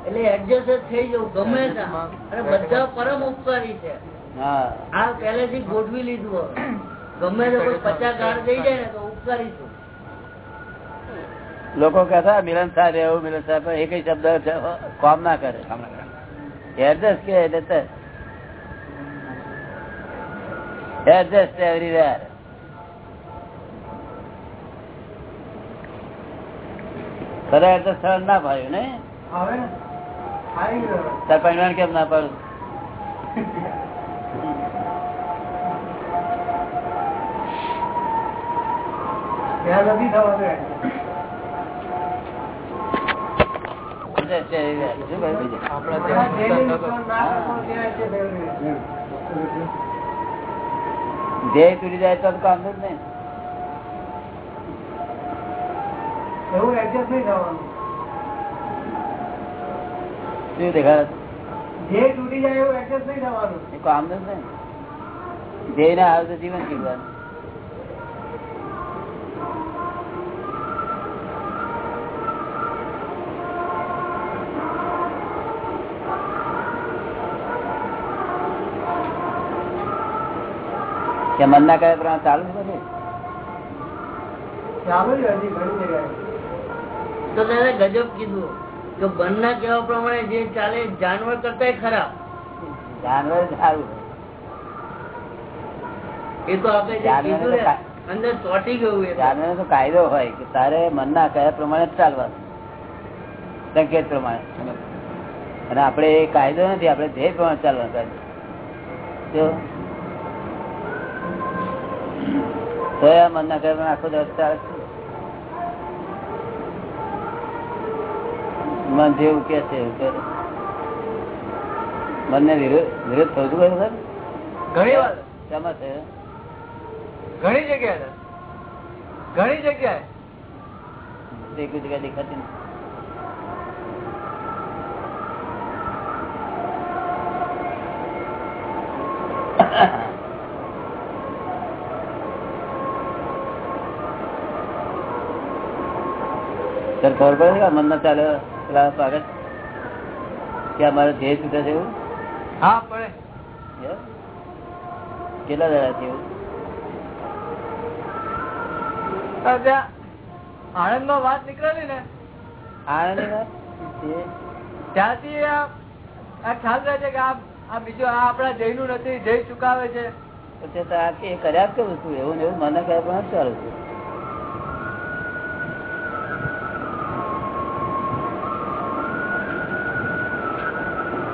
એટલે એડજસ્ટ થઈ જવું ગમે અને બધા પરમ ઉપકારી છે. હા. આ પહેલેથી ગોઠવી લીધું ગમે તો કોઈ પચાસ ગાળ દઈ જાય ને તો ઉપકારી છું. લોકો કહેતા મિલન સાહેબ એવું મિલન સાહેબ એક શબ્દ કામ ના કરે. એડજસ્ટ કે એટલે એડજસ્ટ એવરીવેર ખરા એડજસ્ટ ના પાડ્યું ને તાર પરિણામ કેમ ના પાડું? ધ્યેય તૂટી જાય તો કામ જ નહીં. એવું એડજસ્ટ નહીં થવાનું. શું દેખાડે જે તૂટી જાય એવું એડજસ્ટ નહીં થવાનું. એ કામ જ ધ્યેય ના આવે તો જીવન જીવવાનું. કે મન ના કરે પ્રમાણે ચાલુ છે બધું? ચાલુ જ હજી ઘણી જગ્યાએ. તો તેને ગજબ કીધું. કે બનના કહેવા પ્રમાણે જે ચાલે જાનવર કરતા ખરાબ. જાનવર સારું. એ તો આપણે ને તો અંદર ચોટી ગયું જાનવર તો કાયદો હોય કે તારે મનના કયા પ્રમાણે જ ચાલવાનું. સંકેત પ્રમાણે. અને આપણે એ કાયદો નથી આપણે ધ્યેય પ્રમાણે ચાલવાનું કાયદો. જો તો આ મનના કયા આખો દિવસ ચાલે? મન જેવું કે છે મનને વિરોધ થતું હોય સર ઘણી વાર. શેમાં છે? ઘણી જગ્યાએ. ઘણી જગ્યાએ. એક જગ્યાએ દેખાતી નથી. સર ખબર પડે મન ના ચાલે? પેલા સ્વાગત. કે અમારે ધ્યેય છૂટે છે એવું? હા પડે. કેટલા દાડા છે એવું? આણંદમાં વાત નીકળેલી ને. આણંદ વાત? ત્યાંથી આ ખ્યાલ રહે છે કે આ બીજું આ આપણા જય નું નથી જય ચુકાવે છે. પછી કર્યા જ કરું છું એવું એવું? મને કહે પણ ચાલુ છું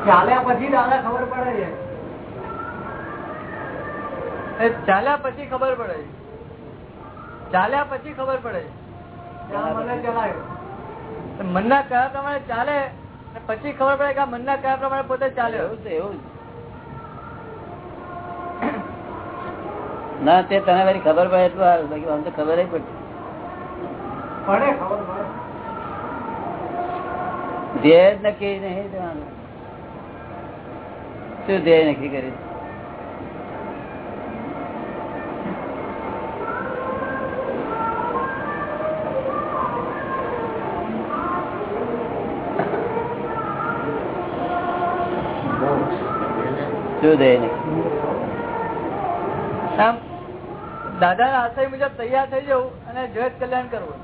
ચાલ્યા પછી દાદા ખબર પડે છે. ચાલ્યા પછી ખબર પડે ચાલ્યા પછી ખબર પડે મને ચલાવ્યો મનના કયા પ્રમાણે ચાલે પછી ખબર પડે કે મનના કયા પ્રમાણે પોતે ચાલે. એવું છે એવું જ. ના તે તને મારી ખબર પડે એટલું સારું. બાકી આમ તો ખબર જ પડતી પડે ખબર પડે. ધ્યેય જ નક્કી નહીં જવાનું શું ધ્યેય નક્કી કરે? શું ધ્યેય નક્કી? આમ દાદાના આશય મુજબ તૈયાર થઈ જવું અને જગત કલ્યાણ કરવું.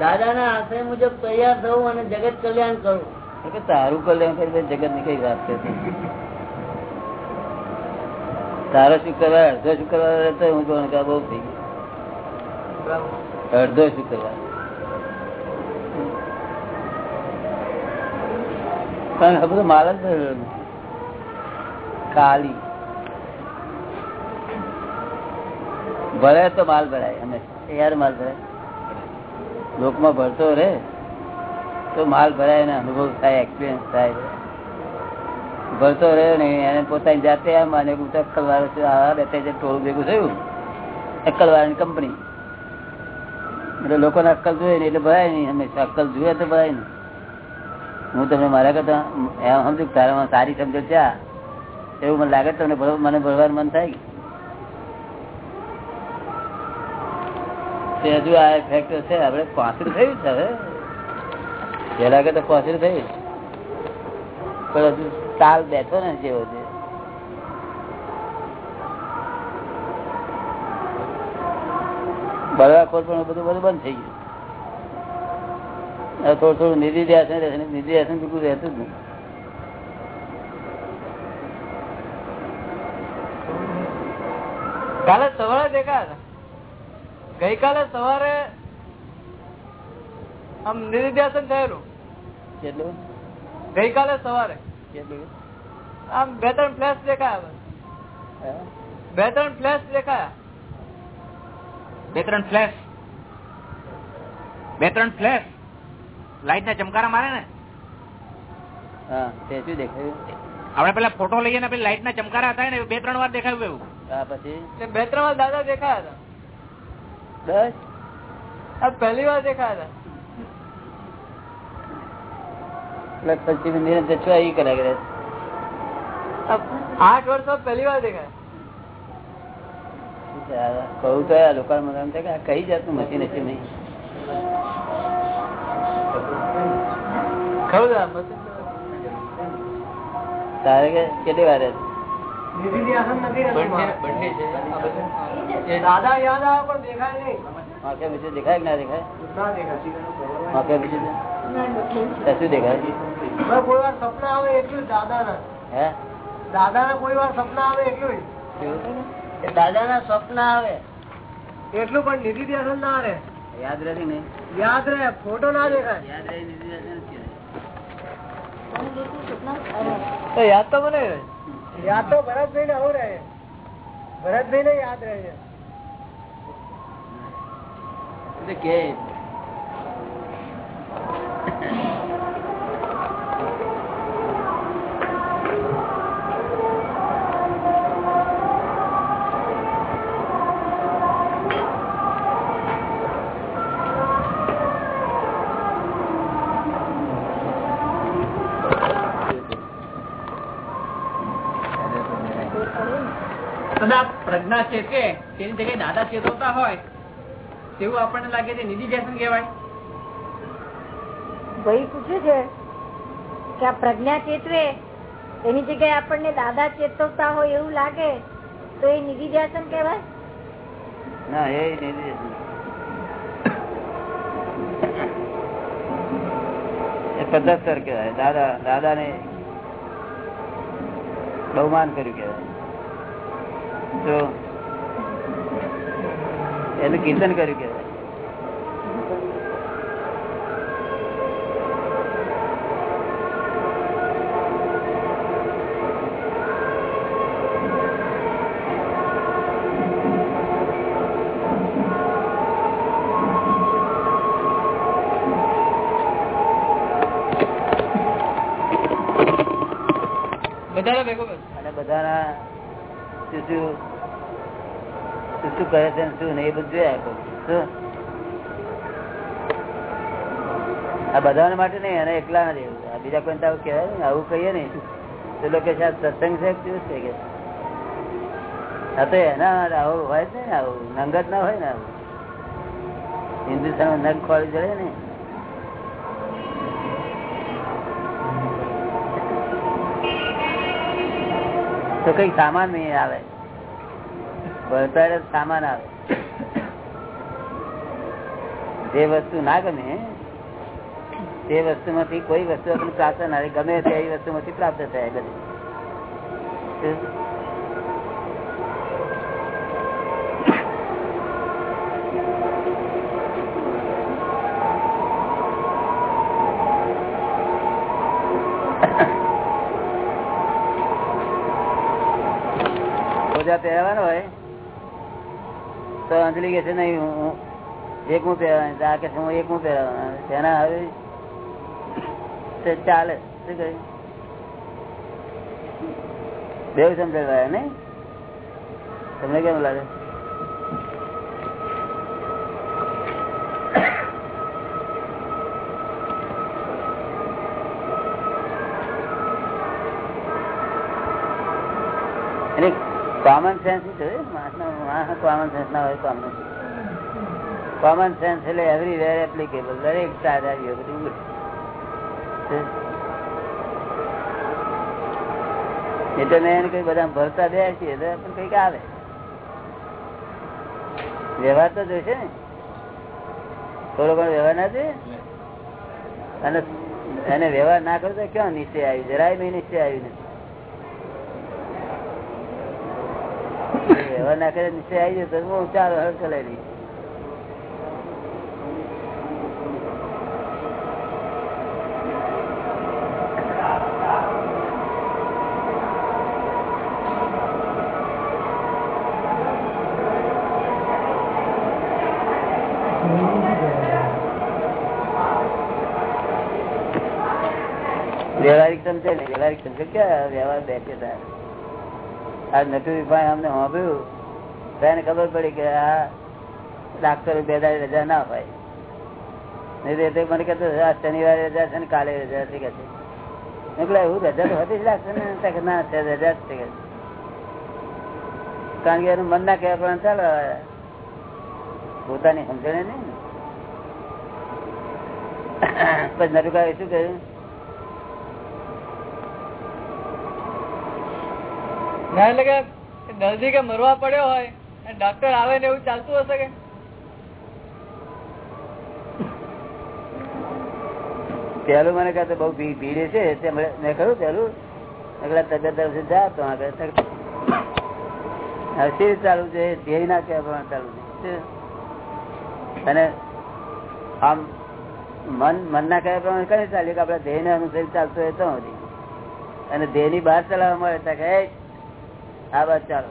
દાદા ના આશય મુજબ તૈયાર થવું અને જગત કલ્યાણ કરવું. તારું કલ્યાણ કરી જગતની કઈ વાત કરતી તારો શુક્રવાર, અડધો શુક્રવાર રહેતો હું કોણ કા બહુ થઈ ગયું. અડધો શુક્રવાર. પણ હવે તો માલ જ કાલી ભરાય તો માલ ભરાય અમે યાર માલ ભરાય. લોકમાં ભરતો રે. તો માલ ભરાય ને અનુભવ થાય એક્સપિરિયન્સ થાય. ભરતો રહ્યો ને એને પોતાની જાતે આમ અને હું અક્કલવાળો છું, આ બે ત્રણ ટોળું ભેગું થયું. અક્કલવાળાની કંપની. એટલે લોકોને અક્કલ જોઈએ ને એટલે ભરાય નહીં. હંમેશા અક્કલ જોઈએ તો ભરાય નહીં. હું તમને મારા કરતા, એમ સમજુ તારામાં સારી સમજો છે એવું મને લાગે તમને મને ભરવાનું મન થાય. હજુ આ ફેક્ટર છે, આપણે પાંસઠ થયું છે હવે. પેલા તો પહોંચી થઈ તાલ બેઠો ને જેવો છે. બળવા ખોટ પણ બધું બધું બંધ થઈ ગયું. થોડું થોડું નિધિ ધ્યાસન રહેશે નિધિ ધ્યાસન બિલકુલ રહેતું જ નહીં. કાલે સવારે દેખા ગઈકાલે સવારે આમ નિર્ધ્યાસન થયેલું. કેટલું? ગઈકાલે સવારે. કેટલું? આમ બે ત્રણ ફ્લેશ દેખાયા બે ત્રણ ફ્લેશ દેખાયા. બે ત્રણ ફ્લેશ બે ત્રણ ફ્લેશ લાઈટ ના ચમકારા મારે ને? હા તે શું આપણે પેલા ફોટો લઈએ ને પેલી લાઈટ ના ચમકારા હતા ને બે ત્રણ વાર દેખાયું એવું. પછી? તે બે ત્રણ વાર દાદા દેખાયા બસ? હતા આ પહેલી વાર દેખાયા એટલે પછી નિરંતર છો એ કર્યા કરે હતા આ આઠ વર્ષો પહેલી વાર દેખાયા કહું તો આ લોકો મને એમ થાય કે આ કઈ જાતનું મશીન હશે નહીં ખરું દાદા મશીન તારે કે કેટલી વાર હશે? બંને બંને છે દાદા યાદ આવે પણ દેખાય નહીં આંખે વિશે દેખાય કે ના દેખાય ના દેખાય આંખે વિશે તો શું દેખાય કોઈ વાર સપના આવે એટલું દાદાના. હે? દાદાના કોઈ વાર સપના આવે એટલું શું? દાદા ના સ્વપ્ન આવે. એટલું પણ નિધિ ધ્યાન ના રે યાદ રહે ને યાદ રહે ફોટો ના દેખાય. યાદ રહી નિધિ ધ્યાન યાદ તો મને યાદ તો ભરતભાઈ ને આવું રહે. ભરતભાઈ ને યાદ રહે છે. કે પ્રજ્ઞા છે કે તેની જગ્યાએ દાદા ચેતવતા હોય તેવું આપણને લાગે છે નિધિ વ્યસન કહેવાય. ભાઈ પૂછે છે કે આ પ્રજ્ઞા ચેતવે એની જગ્યાએ આપણને દાદા ચેતવતા હોય એવું લાગે તો એ નિધિ ધ્યાસન કહેવાય? ના એ નિધિ પદ્ધતર કહેવાય. દાદા દાદા ને બહુમાન કર્યું કહેવાય. તો એનું કીર્તન કર્યું કહેવાય બધાને ભેગો કર. અને બધાના શું કરે છે શું નહીં બધું જોયા. શું? આ બધાના માટે નહીં અને એકલા નથી આ બીજા કોઈ આવું કહેવાય ને આવું કહીએ ને તો લોકો સત્સંગ છે કેવું છે કે? આ તો એના આવું હોય જ ને, આવું નંગત ના હોય ને આવું. હિન્દુસ્તાન નંગ ખોળી જડે ને. તો કઈ સામાન નહીં આવે. જ સામાન આવે. જે વસ્તુ ના ગમે, તે વસ્તુમાંથી કોઈ વસ્તુ આપણને પ્રાપ્ત ના ગમે તે વસ્તુ માંથી પ્રાપ્ત થાય બધી? મોજા પહેરવાનો હોય? તો અંજલિ કે છે નહીં હું હું એક હું પહેરવાની આ કે છે હું એક હું પહેરવાના તેના હવે. તે ચાલે. શું કહ્યું બેવ સમજાય ને? તમને કેમ લાગે? એટલે કોમન સેન્સ છે? કોમન સેન્સ એટલે એવરી એપ્લિકેબલ દરેક સારા બધું એટલે મેં એને કઈ બધા ભરતા બેસીએ તો પણ કંઈક આવે. વ્યવહાર તો જોઈશે ને? થોડો ઘણો વ્યવહાર ના જોઈએ? અને એને વ્યવહાર ના કરતો ક્યાં નીચે આવ્યું જરાય મેં નીચે આવ્યું નથી. વ્યવહાર ના નિશ્ચય આવી જાય હું ચાલો હળ ચલાવી દઈએ વ્યવહારિક સમજે ને વ્યવહારિક સમજે ક્યાં? વ્યવહાર બેઠે તાર આ નટુરી ભાઈ અમને સાંભળ્યું ખબર પડી કે આ ડાક્ટર બે દાડે રજા ના હોય. નહીં મને કહેતો શનિવારે રજા છે ને કાલે રજા છે, કે છે. એવું રજા તો હતી જ રજા કારણ કે મન ના કહેવા પણ ચાલો. પોતાની સમજણે નહીં પછી નટુભાઈ શું કહ્યું? એટલે કે દર્દી કે મરવા પડ્યો હોય ડાક્ટર આવે ને એવું ચાલતું હશે કે? પેલું મને કહે બહુ ભીડે છે મેં કહ્યું પેલું કહ્યું, તબિયત તરફ જા તો આગળ ચાલુ છે ધ્યેય ના કહેવા ચાલુ છે અને આમ મન મન ના કહેવા પ્રમાણે કઈ ચાલ્યું કે આપડે ધ્યેય ને અનુસરી ચાલતો હોય તો અને ધ્યેયની બહાર ચલાવવા મળે તો કે "એ, આ બાદ ચાલો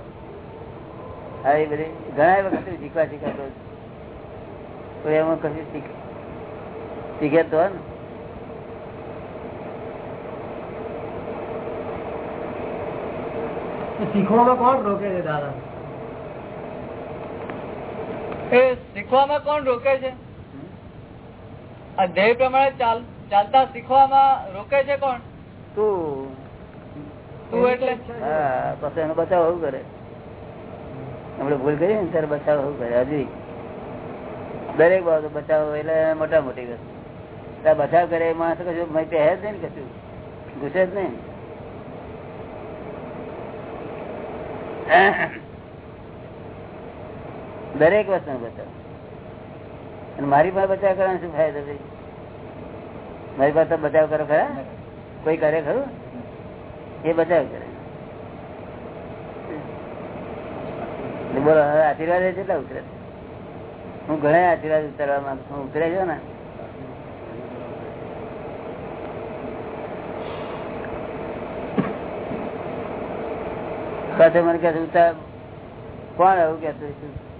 આવી બધી ઘણા વખત શીખવા શીખાતો તો એમાં કશું શીખે શીખે તો ને? શીખવામાં કોણ રોકે છે દાદા? એ શીખવામાં કોણ રોકે છે? આ ધ્યેય પ્રમાણે ચાલ- ચાલતા શીખવામાં રોકે છે કોણ? તું. એનો બચાવ શું કરે. આપણે ભૂલ કરી ને ત્યારે બચાવ શું કરે. હજી દરેક બાબતો બચાવ એટલે મોટા મોટી વસ્તુ બચાવ કરે એ માણસ કશું માહિતી હે જ નહીં કશું. ઘૂસે જ નહીં. દરેક વસ્તુ બચાવ. અને મારી પાસે બચાવ કરવાનો શું ફાયદો ભાઈ મારી પાસે બચાવ કરો ખરા? કોઈ કરે ખરું? એ બચાવ કરે. બોલો હવે આશીર્વાદ કેટલા ઉતરે. હું ઘણા આશીર્વાદ ઉતરવા માંગુ છું. ઉતરે છો ને? પાછો મને કે ઉતાર. કોણ એવું કેતું છું?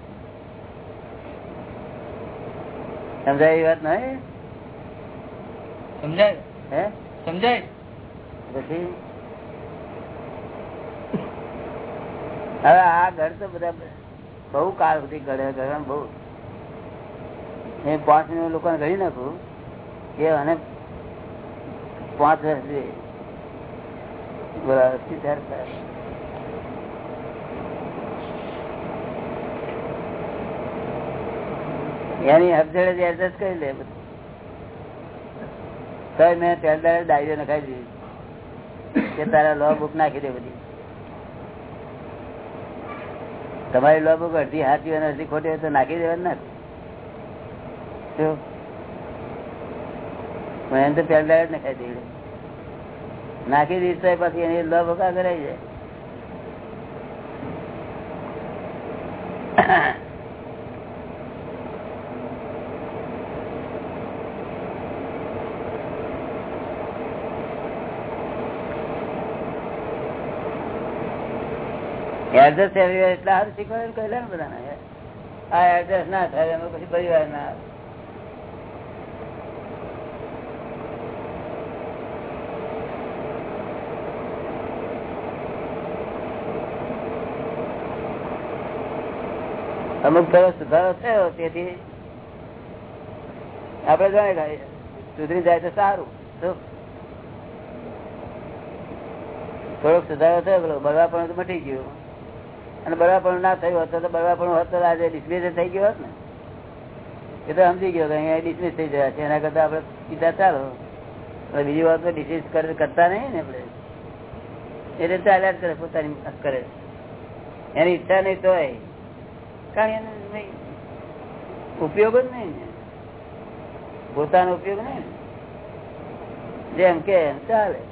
સમજાય એ વાત નહીં? સમજાય. હે? સમજાય. પછી? હવે આ ઘર તો બધા બહુ કાળ સુધી ઘડે ઘર બહુ એ પાંચ મિનિટ લોકોને ઘડી નાખું કે અને પાંચ વર્ષ જોઈએ. એની હફજડે એડજસ્ટ કરી લે બધું તો મેં તેલ ડાયરીઓ નખાઈ દીધી કે તારા લો બુક નાખી દે બધી તમારી લો બુક અડધી હાથી અને અડધી ખોટી તો નાખી દેવાની ના. એમ તો પેલા જ નખાઈ દીધી. નાખી દીધો પછી એની લો બુકા કરાઈ જાય. એડજસ્ટ એવરીવેર એટલે સારું શીખવાડે કહેલા ને બધાને આ એડજસ્ટ ના થાય, એમાં પછી પરિવાર ના. અમુક થોડો સુધારો થયો, તેથી આપડે જાણે સુધરી જાય તો સારું થોડોક સુધારો થયો પેલો બળવા પણ મટી ગયું અને બરાબર ના થયું હતું તો બરાબર હોત તો આજે ડિસ્મિસ થઈ ગયો હોત ને. એ તો સમજી ગયો અહીંયા ડિસ્મિસ થઈ ગયા છે. એના કરતા આપડે સીધા ચાલો. બીજી વાત તો ડિસ્મિસ કરતા નહીં ને આપડે એટલે ચાલ્યા જ કરે, પોતાની કરે. એની ઈચ્છા નહીં તોય કારણ એને ઉપયોગ જ નહીં. ને. પોતાનો ઉપયોગ નહીં. જેમ કે ચાલે હવે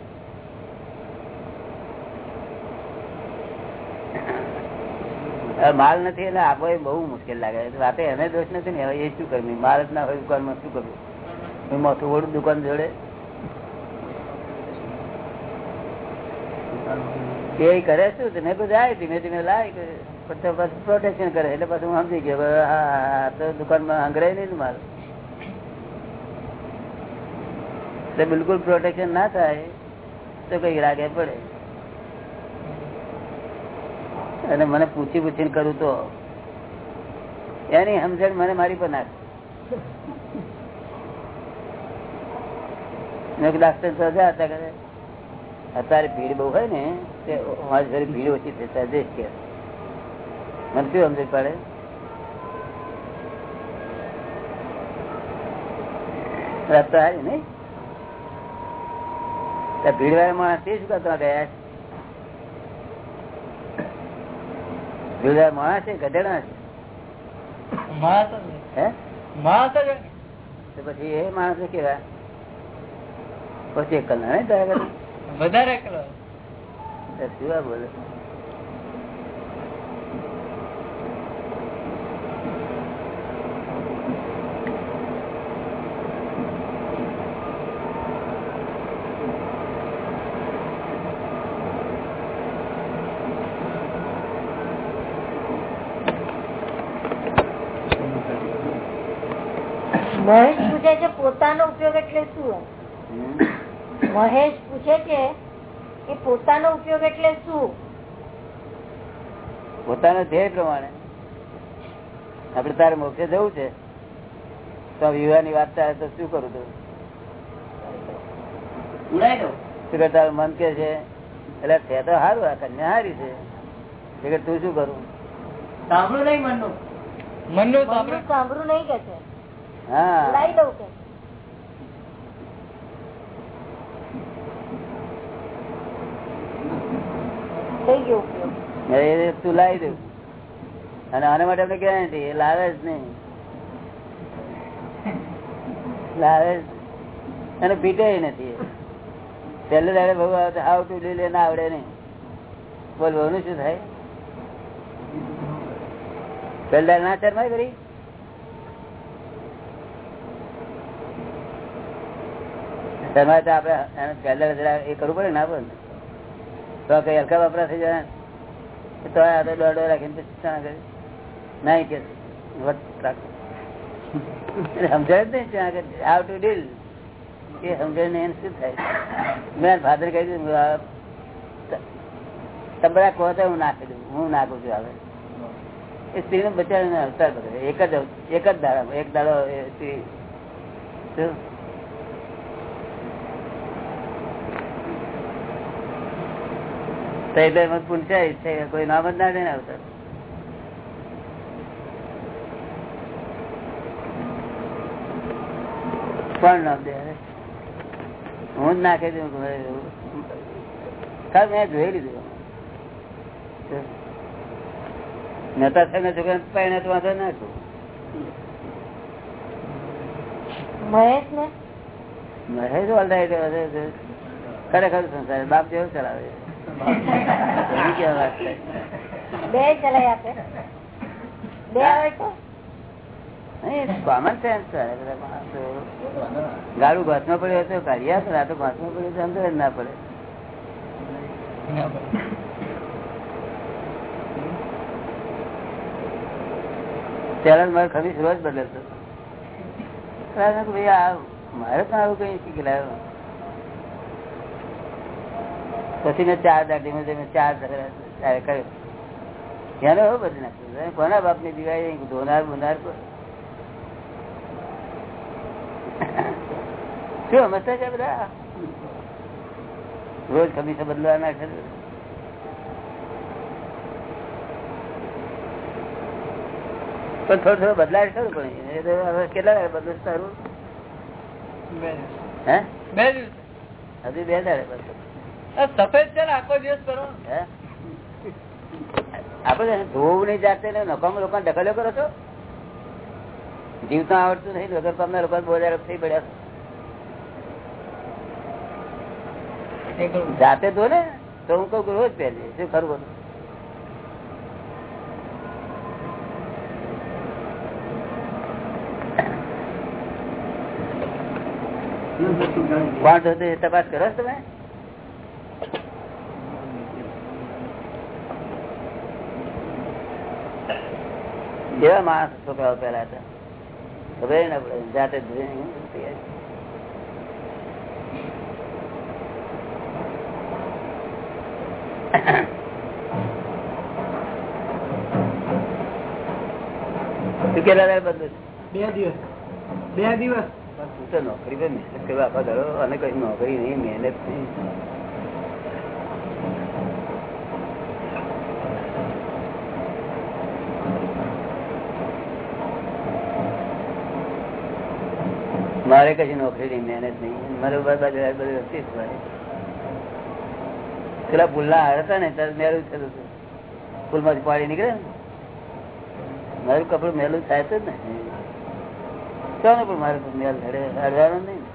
માલ નથી એટલે આપો એ બહુ મુશ્કેલ લાગે. રાતે એને દોષ નથી ને એ શું કરવી? માલ જ ના હોય દુકાનમાં, શું કરવું? હું મોટું ઓળું દુકાન જોડે. એ કરે શું? તો મેં કીધું જાય ધીમે ધીમે લાય પછી પછી પ્રોટેક્શન કરે. એટલે પછી હું સમજી ગયો હા તો દુકાનમાં હંગરાય નહીં માલ. તો બિલકુલ પ્રોટેક્શન ના થાય, તો કઈ રાગે પડે. અને મને પૂછી પૂછીને કરું તો એની સમજણ મને મારી કરે. અત્યારે ભીડ બહુ હોય ને, તે મારી ઘરે ભીડ ઓછી થતા જઈશ કે મને શું સમજ પડે? રસ્તા હારી નહીં ભીડ વાળા માણસ તે શું કરતા ગયા છે? માણસ છે ગધેડા છે. પછી એ માણસ કેવા પછી ઘરે? વધારે બોલે મહેશ પૂછે છે પોતાનો ઉપયોગ એટલે શું મહેશ પૂછે છે કે પોતાનો ઉપયોગ એટલે શું? પોતાનો ધ્યેય પ્રમાણે. આપડે તારે મોક્ષે જવું છે તો વિવાહની વાત તારે તો શું કરું તું? શું મન કે છે? એટલે તે તો સારું આ કન્યા હારી છે. કે તું શું કરું? સાંભળું નહીં મનનું? મનનું સાંભળું નહીં કે છે. હા. લઈ દઉં કે થઈ ગયો ઉપયોગ એ તું લાવી દઉં અને આના માટે આપણે ગેરંટી એ લાવે જ નહીં. લાવે. અને પીટે નથી એ. દાડે બહુ હાવ ટુ લે ના આવડે નહીં. બોલ બહુનું શું થાય? પહેલે દાડે ના શરમાય કરી. શરમાય તો આપડે પહેલે એ કરવું પડે ને આપણે તો કઈ હલકા વપરા થઈ જાય. તો આ તો દોડો રાખીને પછી ચણા કરી? નહીં કે. વટ રાખ. એટલે સમજાય જ નહીં ચણા કરી હાવ ટુ ડીલ એ સમજાય નહીં, એને શું થાય? મેં ફાધર કહી દીધું, આ, ત- તબડા કહો તો હું નાખી દઉં, હું નાખું છું હવે. એ સ્ત્રીને બચાવીને અવતાર બદલે એક જ એક જ દાડા એક દાડો એ સ્ત્રી. શું? એટલે મત પૂછાય છે કોઈ નામ જ ના દે ને અવતાર કોણ નામ દે હું જ નાખી દઉં ખાલી મેં જોઈ લીધું. નતા થઈને છોકરા પાઈને તો વાંધો ના છું મહેશ ને? મહેશ ઓલરાઈટ ખરેખર સંસાર. બાપ જેવો ચલાવે થાય બે ચલાઈ આપે. બે હોય તો? કોમન સેન્સ ગાડું ઘાસમાં પડ્યો હતો કાઢ્યા આ તો ઘાસમાં પડ્યું તો અંદર જ ના પડે. ત્યારે મારે ખમીસ રોજ બદલતો મેં મારે પણ આવું કઈ શીખી લાવ્યો. પછી મેં ચાર દાટી મેં ચાર ત્યારે કર્યો. એને હવે બધી નાખ્યું કોના બાપની દિવાળી ધોનાર બોનાર કોઈ શું સમજતા છે બધા? રોજ ખમીસે બદલવા નાખે છે. પણ થોડું થોડું બદલાય ખરું પણ એ તો હવે કેટલા દાડે બદલું છે તારું? બે દિવસ. હે? બે દિવસ. હજુ બે દાડે બદલું સફેદ છે ને આખો દિવસ કરો. આપડે ધોવું ની જાતે ને નકામ લોકો કરો છો? જીવતા આવડતું નહીં વગર કામના લોકો બોજાર થઈ પડ્યા જાતે ધો ને તો હું કઉ રોજ પહેરજે શું ખરું બધું? કોણ એ તપાસ કરો તમે? કેવા માણસ છોકરાઓ પેલા હતા? ખબર ના જાતે નોકરી પર મહેનત કરવા આખો અને કઈ નોકરી નહીં મહેનત નહીં. મારે કશી નોકરી નહીં, મહેનત નહીં. મારે બધું પેલા પુલના હાર હતા ને, ત્યારે મેળું થયું હતું. પુલમાંથી પાણી નીકળે ને. મારું કપડું મેલું થાય તો ને. ચાલો પણ મારે મેલ હડે, હડવાનો નહીં.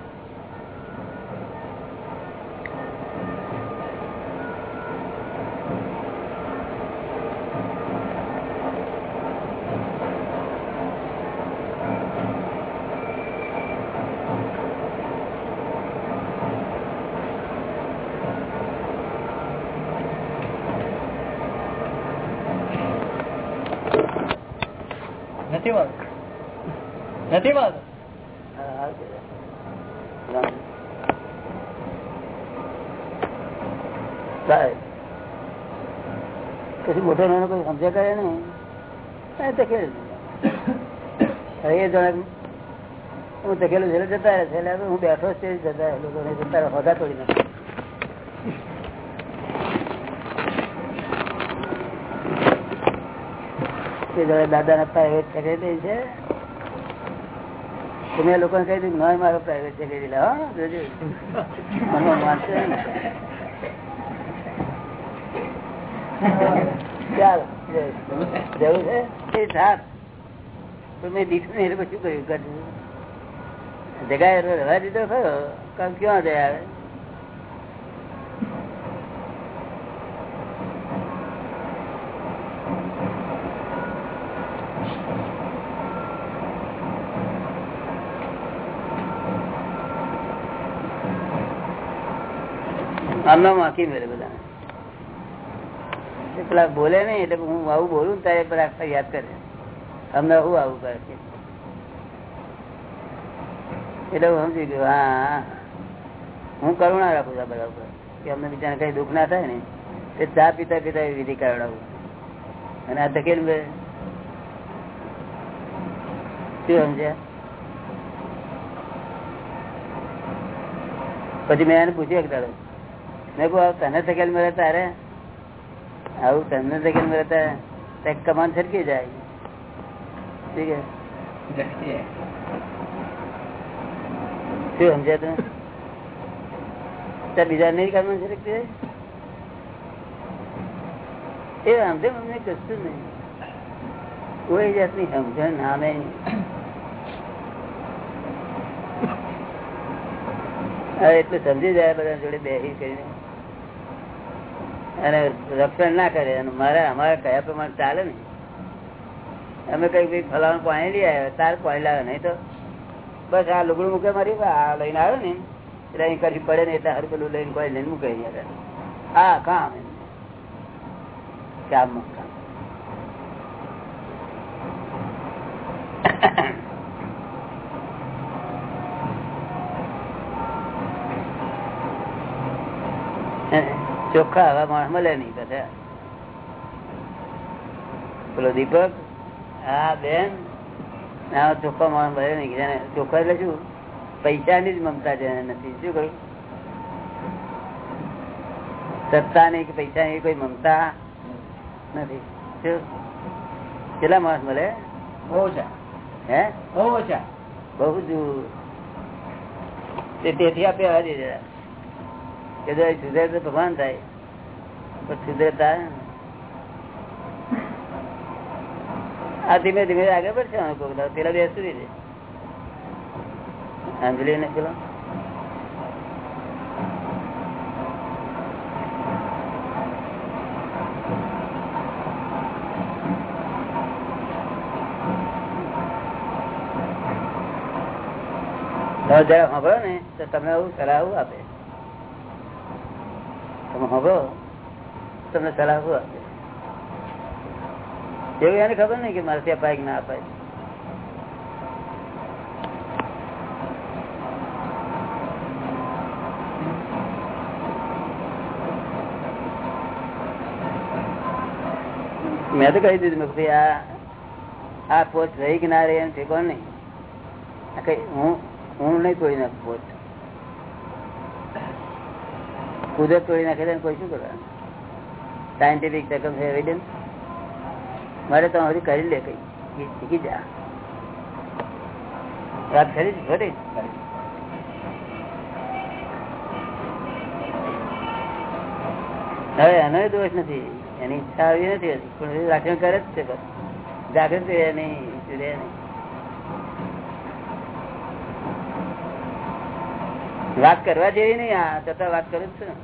નથી મળતું. નથી મળતું. કશું મોટો નાનો કોઈ સમજે કરે ને તકેલ એ જણા હું તકેલું છે જતા હું બેઠો છે જતા જતા હોદા તોડી નાખે. તે દાદા ના પ્રાઇવેટ સેક્રેટરી છે તમે લોકો કહી દીધું નોય મારો પ્રાઇવેટ સેક્રેટરી લે, હા, જોજો. માનશે ચાલો, જવું છે? એ પણ મેં દીધું નહીં, એટલે પછી કર્યું? જગાએ રહેવા દીધો ખરો. કામ ક્યાં જાય આવે? આમના માખી મેરે બધા પેલા બોલે નહીં, એટલે હું આવું બોલું ત્યારે પેલા આખા યાદ કરે. અમને હું આવું કરે એટલે હું સમજી ગયું, હા, હું. કરુણા રાખું છું બધા ઉપર, કે અમને બીજાને કઈ દુઃખ ના થાય ને, તે ચા પીતા પીતા વિધિ કરાવડાવું અને આ ધકેલ બે. શું સમજ્યા? પછી મેં એને પૂછ્યું એક દાડો મેં કહું તને ધકેલ મળે તારે? આવું તને ધકેલ મળે તારે? કમાન સરકી જાય. ઠીક છે? શું સમજ્યા તમે? ત્યાં બીજા નહીં કમાન સરકતી એ સમજે અમને કશું નહીં. કોઈ જાતની સમજણ ના નહીં એટલું સમજી જાય, બધા જોડે બેસી કરીને. અને રક્ષણ ના કરે. અને મારા, અમારા કયા પ્રમાણે ચાલે ને? અમે કઈ કઈ ફલાવાનું પાણી લઈ આવ્યા, તાર પાણી લાવે નહીં તો બસ આ લુગડું મૂકે મારી, આ લઈને આવ્યો ને. એટલે અહીં કદી પડે ને એટલે હર પેલું લઈને કોઈ લઈને મૂકે હા, કામ કામ કામ. ચોખ્ખા હવા માણસ મળે નહીં બધા. દીપક હા બેન ના ચોખ્ખા માણસ મળે નહીં. જેને ચોખ્ખા એટલે શું? પૈસાની જ મમતા જેને નથી. શું કહ્યું? સત્તા ની કે પૈસા ની કોઈ મમતા નથી. શું? કેટલા માણસ મળે? બહુ ઓછા. હે? બહુ ઓછા. બહુ જ તે- તેથી આપે હજી જરા કે જો સુધરે તો ભગવાન થાય. પણ સુધરતા આ ધીમે ધીમે આગળ પડશે કોક પેલા બે સુધી છે. અંજલિ ને પેલા. જરા સાંભળો ને, તો તમને આવું સલાહ આપે. તમે હભો તમને સલાહ શું આપે? એવું એને ખબર નહીં કે મારે ત્યાં અપાય કે ના અપાય. મેં તો કહી દીધું મેં આ આ પોચ રહી કે ના રહી એમ ઠેકોણ નહીં. કઈ, હું હું નહીં તોડી નાખું પોચ કુદરત તોડી નાખે છે કોઈ શું કરવાનું સાયન્ટિફિક રકમ છે એવિડન્સ મારે તો હજી કરી લે કઈ. શીખી જા. વાત ખરી ખરી? હવે એનો દોષ નથી. એની ઈચ્છા આવી નથી પણ એ કરે જ છે બસ. જાગૃત રહે નહીં રહે નહીં. વાત કરવા જેવી નહીં, આ છતાં વાત કરું છું.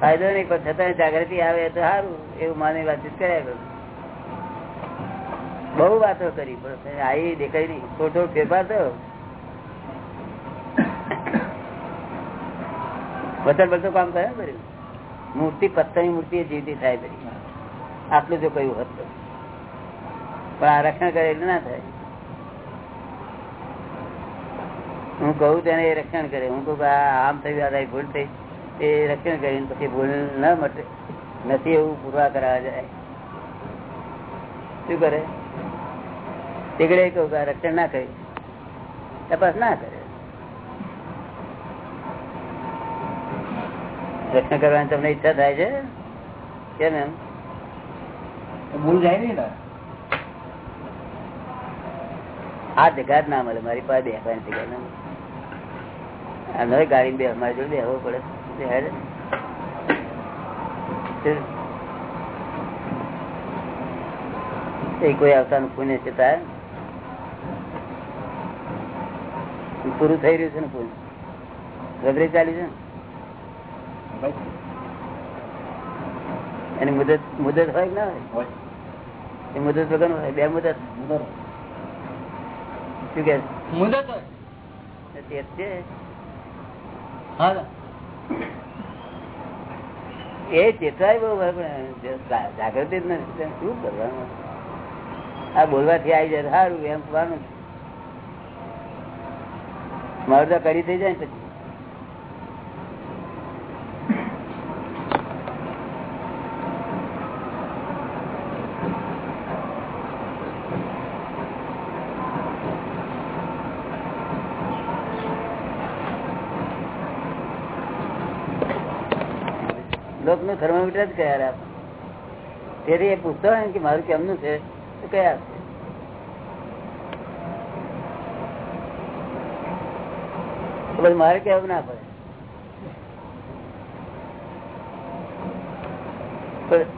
ફાયદો નહીં, પણ છતાં જાગૃતિ આવે તો સારું, એવું માની વાતચીત કર્યા કરું. બહુ વાતો કરી, પણ આવી દેખાય નહીં. થોડો ફેરફાર થયો. વચન બધું કામ કરે ને કર્યું મૂર્તિ પથ્થરની મૂર્તિ એ જીવતી થાય કરી આટલું જો કહ્યું હતું પણ આ રક્ષણ કરે એટલે ના થાય. હું કહું તેને એ રક્ષણ કરે. હું કહું આમ થયું આ ભૂલ થઈ. એ રક્ષણ કરીને પછી ભૂલ ન મટે. નથી એવું પૂરવા કરાવવા જાય. શું કરે? તીકડે કહું કે રક્ષણ ના કરી. તપાસ ના કરે. રક્ષણ કરવાની તમને ઈચ્છા થાય છે? કેમ એમ? ભૂલ જાય નહીં ને. આ જગા જ ના મળે. મારી પાસે બેસવાની જગ્યા ના મળે આ નવી ગાડી બે અમારી જોડે બેહવો પડે. કોઈ આવતાનું પુણ્ય છે તાર. પૂરું થઈ રહ્યું છે ને પુણ્ય ગભરી ચાલી છે એની મુદત મુદત હોય કે ના હોય? એ મુદત વગર હોય બે મુદત. શું કે? મુદત હોય. એ ચેતવાય બહુ જાગૃતિ જ શું કરવાનું? આ બોલવાથી આવી જાય સારું, એમ કરવાનું મારું તો કરી થઈ જાય પછી લોક નું થર્મોમીટર જ કયા રહ્યા તેથી એ પૂછતો હોય ને કે મારું કેમનું છે? તો કયા છે? પછી મારે કેવું ના પડે.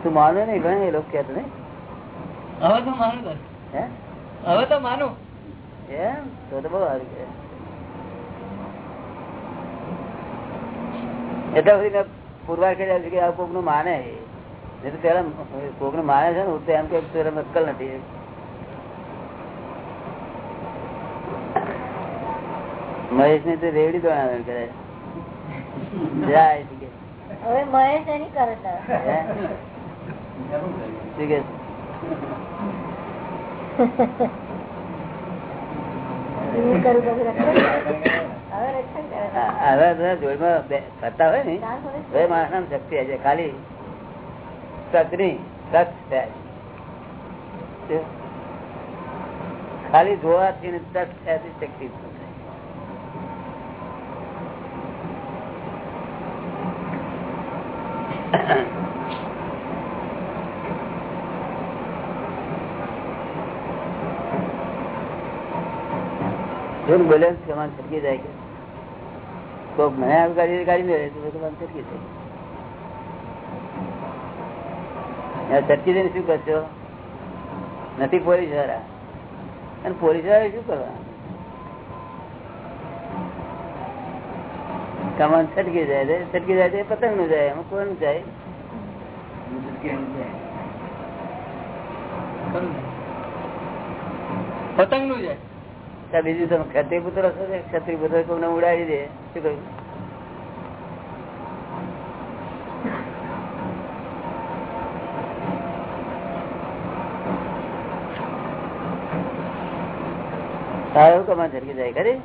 તું માનો નહીં ઘણા એ લોકો કેતો નહીં. હવે તો માનું હે? હવે તો માનું. એમ? તો તો બહુ સારું કે એટલા પુરવાર કરી છે કે આ કોકનું માને નહીં તો પેલા કોકનું માને છે ને હું તો એમ કે તું નક્કલ નથી. મહેશ ને તો રેવડી દોડાવણ કરે. જાય હવે મહેશ એની કરે છે. હવે રક્ષણ કરે છે. આ- આવા બધા જોડમાં બે- કરતા હોય ને જ્ઞાન હોય તો એ માણસ શક્તિ આવે છે ખાલી સતની સત થાય શું? ખાલી જોવાથી ને તત થયાથી શક્તિ ઉત્પન્ન થાય. જો ને બોલે સમાન છટકી જાય કે કોક મને આવી ગાડી ગાડી મેળે, તો દઈને શું કરશો? નથી પોલીસવાળા અને પોલીસવાળા શું કરવા કમાન છટકી જાય છે છટકી જાય છે પતંગનું જાય, એમાં કોણ જાય? પતંગનું જાય. બીજું તમે ક્ષત્રિય પુત્ર છો? ને ક્ષત્રિય પુત્ર કોઈને ઉડાડી દે. શું કહ્યું? સારું કમાન છટકી જાય ખરી?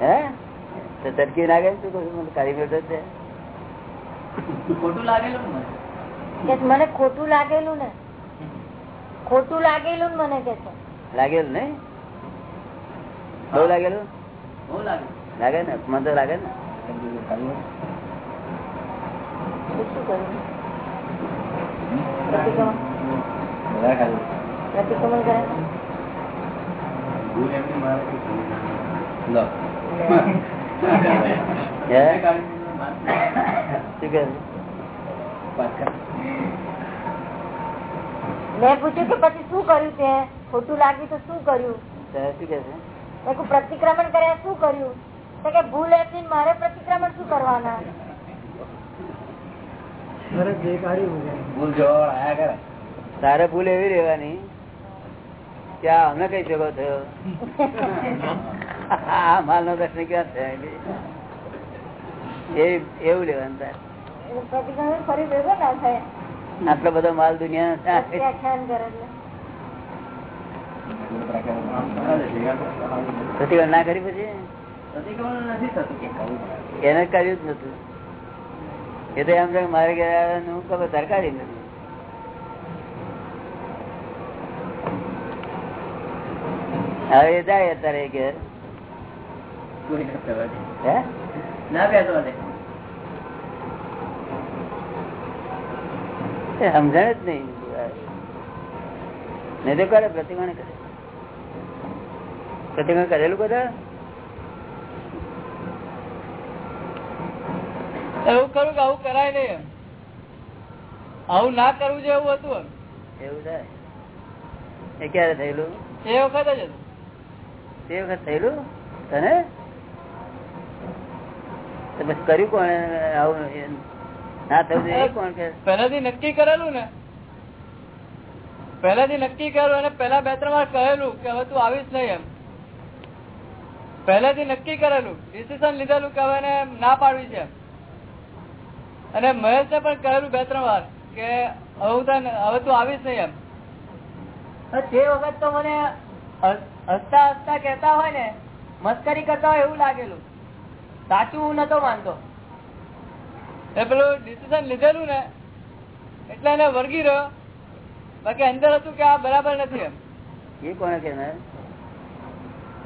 હે? તો છટકી નાખે શું કહું કાઢી મેળવે છે. ખોટું લાગેલું ને મને. કે મને ખોટું લાગેલું ને? ખોટું લાગેલું ને મને કે લાગેલું નહીં? બહુ લાગેલું લાગે. લાગે ને? મન તો લાગે ને? મેં પૂછ્યું કે પછી શું કર્યું તે? ખોટું લાગ્યું તો શું કર્યું? શું કે છે? પ્રતિક્રમણ કર્યા શું કર્યું? તો કે ભૂલ હતી મારે પ્રતિક્રમણ શું કરવાના? તારે ભૂલ એવી રેવાની કે આ અમને કઈ ભેગો થયો? આ માલ નો દર્શન ક્યાં થયા? એ- એવું લેવાનું તારે. એટલે પ્રતિક્રમણ ફરી ભેગો ના થાય. આટલો બધો માલ દુનિયા પ્રતિક્રમણ ના કરી પછી? એને કર્યું જ નતું. એ તો એમ છે મારે ગયા હું ખબર સરકારી નથી. હવે એ જાય અત્યારે ઘેર સમજણ જ નહીં. નહીં તો કરે પ્રતિમાને કરે. પ્રતિમા કરેલું બધા? એવું કરું કે આવું કરાય એમ. આવું ના કરવું જોઈએ એવું હતું એવું થાય? એ ક્યારે થયેલું? એ વખત જ તે વખત થયેલું? તને? પછી કર્યું કોણે? આવું ના થયું એ કોણ કે? પહેલાથી નક્કી કરેલું ને. પહેલાથી નક્કી કરેલું અને પહેલા બે ત્રણ વાર કહેલું કે હવે તું આવીશ નહીં એમ. પહેલાથી નક્કી કરેલું ડિસિઝન લીધેલું કે હવે ના પાડવી છે અને મહેશ ને પણ કહેલું બે ત્રણ વાર કે હવે તને હવે તું આવીશ નહીં એમ. તે વખત તો મને હસતા હસતા કહેતા હોય ને મસ્કરી કરતા હોય એવું લાગેલું. સાચું હું નતો માનતો. એ પેલું ડિસિઝન લીધેલું ને એટલે એને વળગી રહ્યો. બાકી અંદર હતું કે આ બરાબર નથી એમ. એ કોને કહેનાર?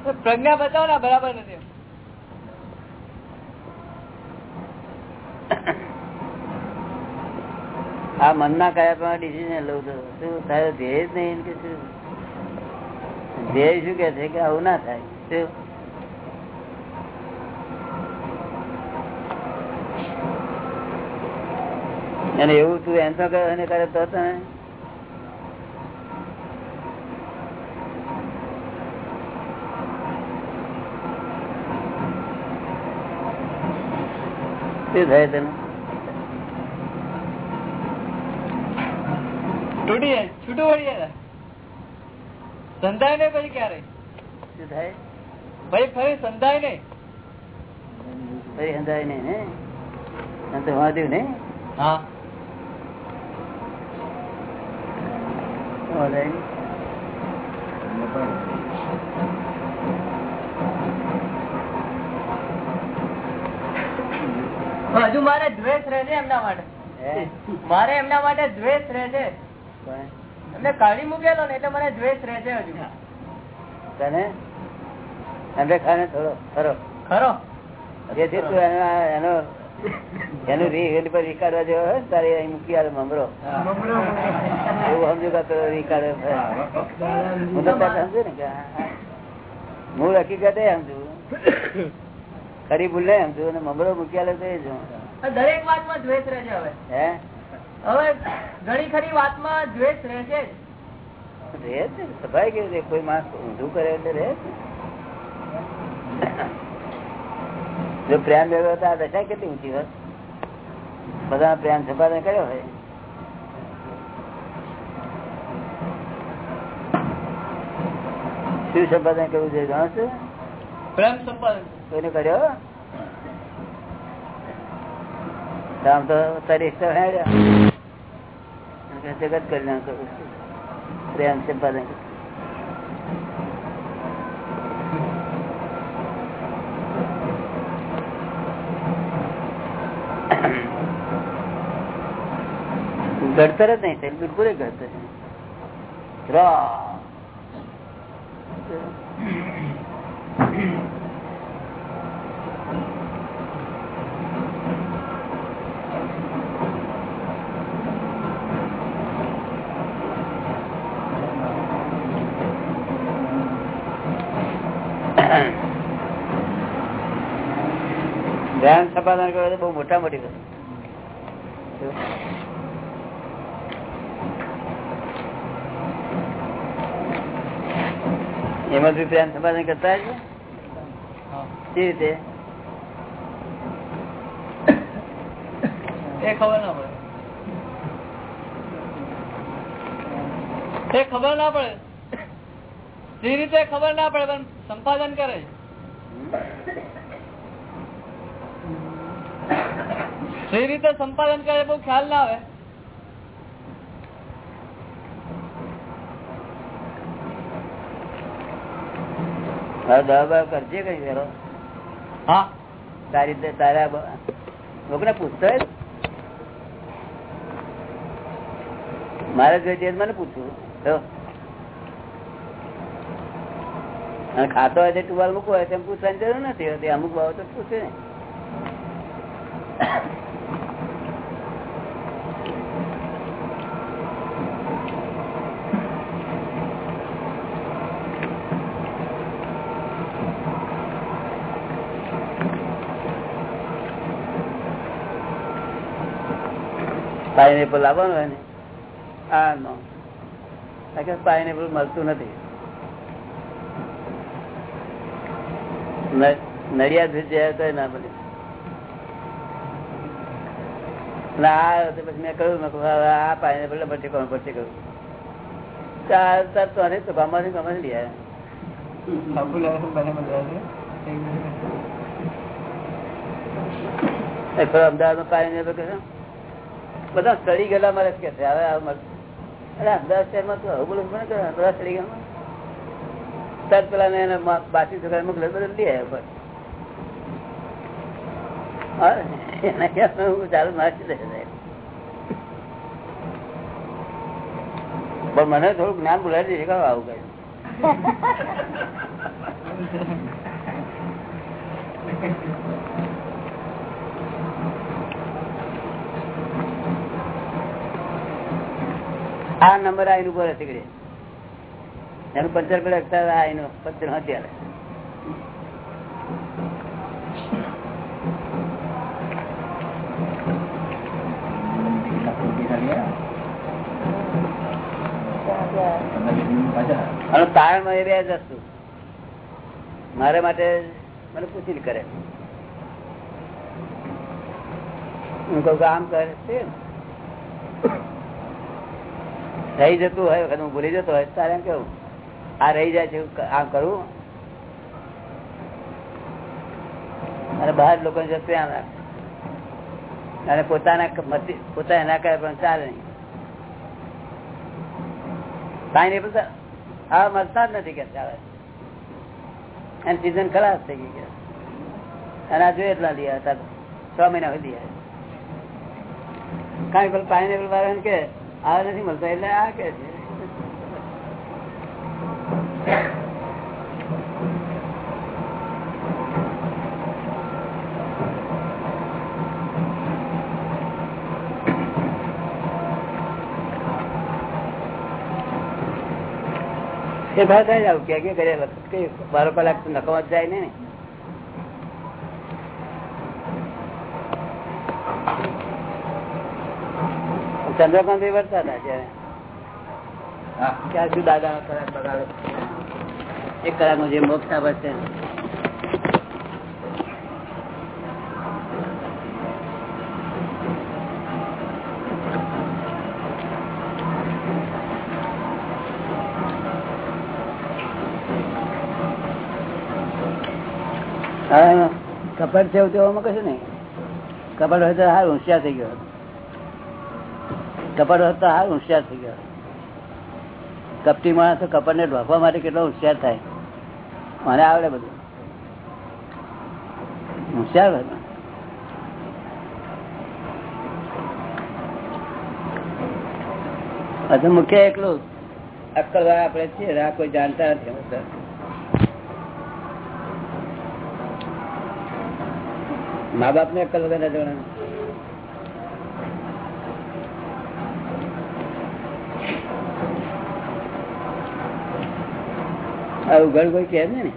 પ્રજ્ઞા બતાવો ને બરાબર નથી આ મનના કયા પ્રમાણે ડિસિઝન લઉં તો શું, તારો ધ્યેય જ નહીં કે શું? ધ્યેય શું કે છે કે આવું ના થાય? શું? અને એવું તું એમ અને કરે તો તને? શું થાય તેને? છૂટું વળી ગયા સંધાય ને પછી ક્યારે? શું થાય? ભાઈ ફરી સંધાય ને ફરી સંધાય ને હે? તો વાંધ્યું ને હા. હજુ મારે દ્વેષ રહે છે એમના માટે. મારે એમના માટે દ્વેષ રહે છે એમને કાઢી મૂકેલો ને એટલે મને દ્વેષ રહે છે હજુ તને? એમને ખાને થોડો ખરો. ખરો. જેથી તું એનો એનો એનું રી પર રીકાડવા જેવો હોય તારે અહીં મૂકી આવે મમરો. એવું સમજુ કે રીકાડે હું. તો સમજુ ને કે હું મૂળ હકીકત એ સમજુ. ખરી ભૂલ નહીં સમજુ અને મમરો મૂક્યા લે તો એ જ દરેક વાતમાં દ્વેષ રહે છે હવે. હે? હવે ઘણી ખરી વાતમાં દ્વેષ રહે છે રહે છે સ્વાભાવિક એવું કોઈ માણસ ઊંધું કરે એટલે રહે જો પ્રેમ ભેગો હતો આ દશા કેટલી ઊંચી હોત બધા પ્રેમ સંપાદન કર્યો હોય? શું સંપાદન કરવું છે જાણો છો? પ્રેમ સંપાદન કોઈને કર્યો આમ તો તારી તો હેડ્યા. જગત કરી નાખો પ્રેમ સંપાદન ઘડતર જ નહીં થયેલ બિલકુલ ઘડતર. ધ્યાન સંપાદન કરવા બહુ મોટા મોટી વસ્તુ. એમાંથી ધ્યાન સંપાદન કરતા છે કેવી રીતે? એ ખબર ના પડે. એ ખબર ના પડે. જે રીતે ખબર ના પડે પણ સંપાદન કરે. સ્ત્રી રીતે સંપાદન કરે બહુ ખ્યાલ ના આવે. કરજે કઈ વેરો હા. તારી રીતે તારા લોકોને પૂછતો મારે જોઈએ મને પૂછવું જો. અને ખાતો હોય તે ટુવાલ મૂકવો હોય તેમ પૂછવાની જરૂર નથી હોતી. અમુક બાબતો પૂછે ને. પાઇનેપલ લાવવાનું હોય ને? આ નો. પાઇનેપલ મળતું નથી. ન- નડિયાદ જાય તો ના મળે અને આ તો પછી મેં કહ્યું મેં કહ્યું, હવે આ પાઇનેપલ પછી કોણ પછી કહ્યું ચાર ચાર તો અરે તો ગામમાંથી ગામમાંથી લઈ આવ્યા એ ખરો અમદાવાદમાં પાઇનેપલ કહે બધા સડી ગયેલા મારે કે છે હવે આ મળ- અરે અમદાવાદ શહેરમાં તો આવું બોલું મને કહે, બધા સડી ગયા તરત પેલા ને બાસી છોકરા મોકલે બધા આવ્યા પણ મને થોડુંક જ્ઞાન બોલાવી દે આવું કઈ? આ નંબર આઈન ઉપર હતી ઘડી. એનું પંચર પેલા હતા આઈનો પંચર અત્યારે હાલે. અને તારણમાં એ બે જ વસ્તુ. મારા માટે મને પૂછી કરે. હું કહું કે આમ કરે છે થઈ જતું હોય હું ભૂલી જતો હોય, તારે કેવું? આ રહી જાય છે આમ કરવું? અને બહાર લોકો જશે આમ. અને પોતાના પોતાને ના કરે પણ ચાલે નહીં. કાંઈ નહીં બધા હા મળતા જ નથી કે ચાલે. એની સીઝન ખલાસ થઈ ગઈ કે. અને આ જોઈએ એટલા લીધા હતા. છ મહિના સુધી કાંઈ પેલું પાઇનેપલ વાળા કે આ નથી મળતો. એટલે આ કે છે. એ ભાવ થાય બારો કલાક નકવા જાય ને. ચંદ્રકાંત વરસાદ અત્યારે ક્યાં શું દાદા કલાક બગાડે? એક કલાક નો જે મોક્ષ આવે છે. હા, કપટ છે તેવામાં કશું નહીં. કપટ હોય તો હાર હોશિયાર થઈ ગયો. કપટ હોય તો હાર હોશિયાર થઈ ગયો. કપટી માણસ કપડ ને ઢોકવા માટે કેટલો હોશિયાર થાય. મને આવડે બધું. હોશિયાર હોય હજુ મુખ્ય એકલું. અક્કલ વાળા આપડે છીએ કોઈ જાણતા નથી અમે તો. મા બાપ ને અક્કલ વગર ના જવાનું આ ઉઘડ કોઈ કે ને.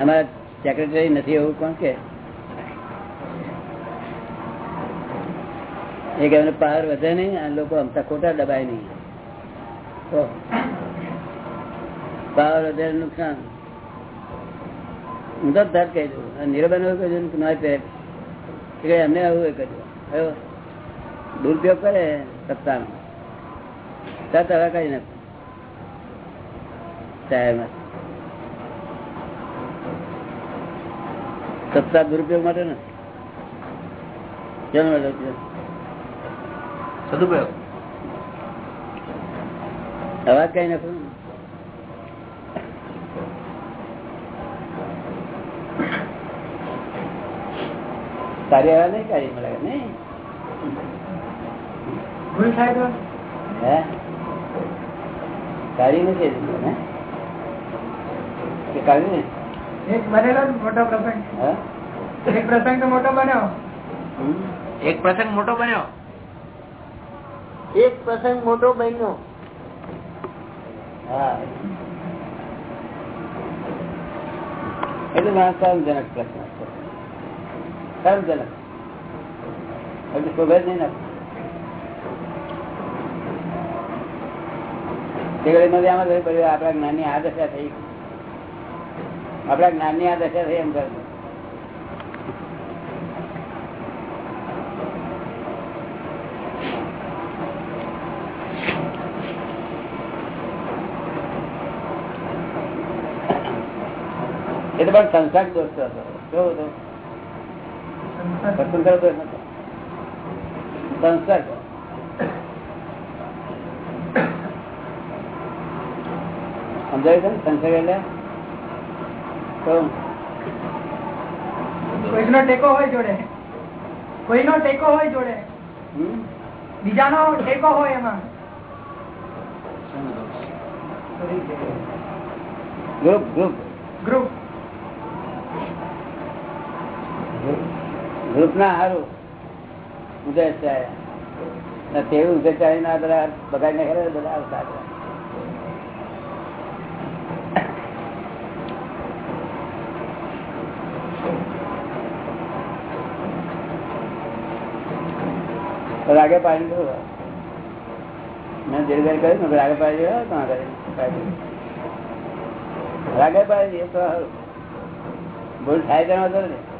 અમારા સેક્રેટરી નથી એવું કોણ કે એ એમને પાવર વધે નહીં, આ લોકો અમતા ખોટા દબાય નહીં. પાવર વધે નુકસાન. હું તો ધર કહી દઉં નીરબેન એવું કહ્યું કે ના પહેરે. એમને આવું એ કહ્યું હવે દુરુપયોગ કરે સત્તાનો. તરત હવે કઈ નથી. શહેરમાં. સત્તા દુરુપયોગ માટે ને કેમ? સદુપયોગ. અવાજ કઈ નાખો સારી અવાજ નહીં કાર્ય મળે નહીં? ભૂલ થાય તો? હે? કાઢી નથી હજી, કે કાઢી ને એક બનેલો મોટો પ્રસંગ. એક પ્રસંગ તો મોટો બન્યો. હમ? એક પ્રસંગ મોટો બન્યો? એક પ્રસંગ મોટો બન્યો. હા. એટલે મારા જનક પ્રશ્ન છે. શરમજનક શોભે જ નહીં ને તે ઘડીમાં આમ જ હોય, પછી આપણા જ્ઞાનની આ દશા થઈ. આપણા જ્ઞાનની આ દશા થઈ એમ કરવું એ તો પણ સંસાર દોષ હતો. કેવો હતો? સમજાયું છે એટલે કોઈનો ટેકો હોય જોડે. કોઈનો ટેકો હોય જોડે? બીજાનો ટેકો હોય એમાં. ગ્રુપ ગ્રુપ ગ્રુપ ગ્રુપ ના સારું ઉદય ચાય તેવું ઉદય ચાય ના બધા બગાડ ને ખરે બધા આવતા હતા. રાગે પાડી મેં ધીરે ધીરે કહ્યું ને રાગે પાડી રાગે પાડી ભૂલ થાય તેનો વાંધો નહીં.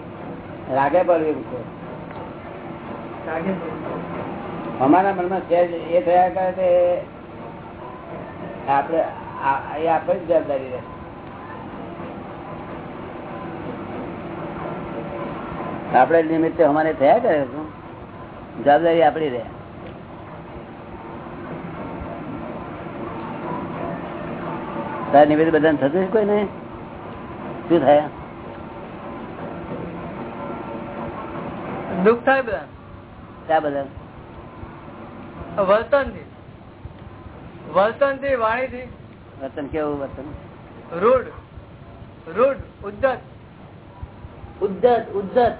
રાગે એમ છે અમારા મનમાં છે એ થયા કરે તે આપણે એ આપણે જ જવાબદારી રહે. આપણે નિમિત્તે અમારે થયા કરે શું જવાબદારી આપણી રહે. તારા નિમિત્તે બધાને થતું કોઈ નહીં? શું થયા? દુઃખ થાય બધા? ક્યાં બધા. વર્તનથી વર્તનથી વાણી થી વર્તન કેવું વર્તન? રૂઢ. રૂઢ ઉદ્ધત. ઉદ્ધત ઉદ્ધત.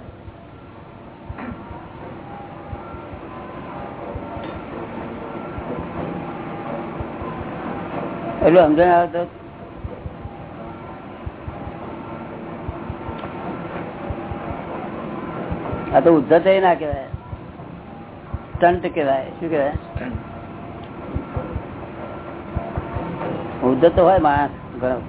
એટલું સમજણ આવે આ તો ઉદ્ધત ના કહેવાય. સ્ટન્ટ કહેવાય. શું કહેવાય? ઉદ્ધત હોય માણસ ઘણો.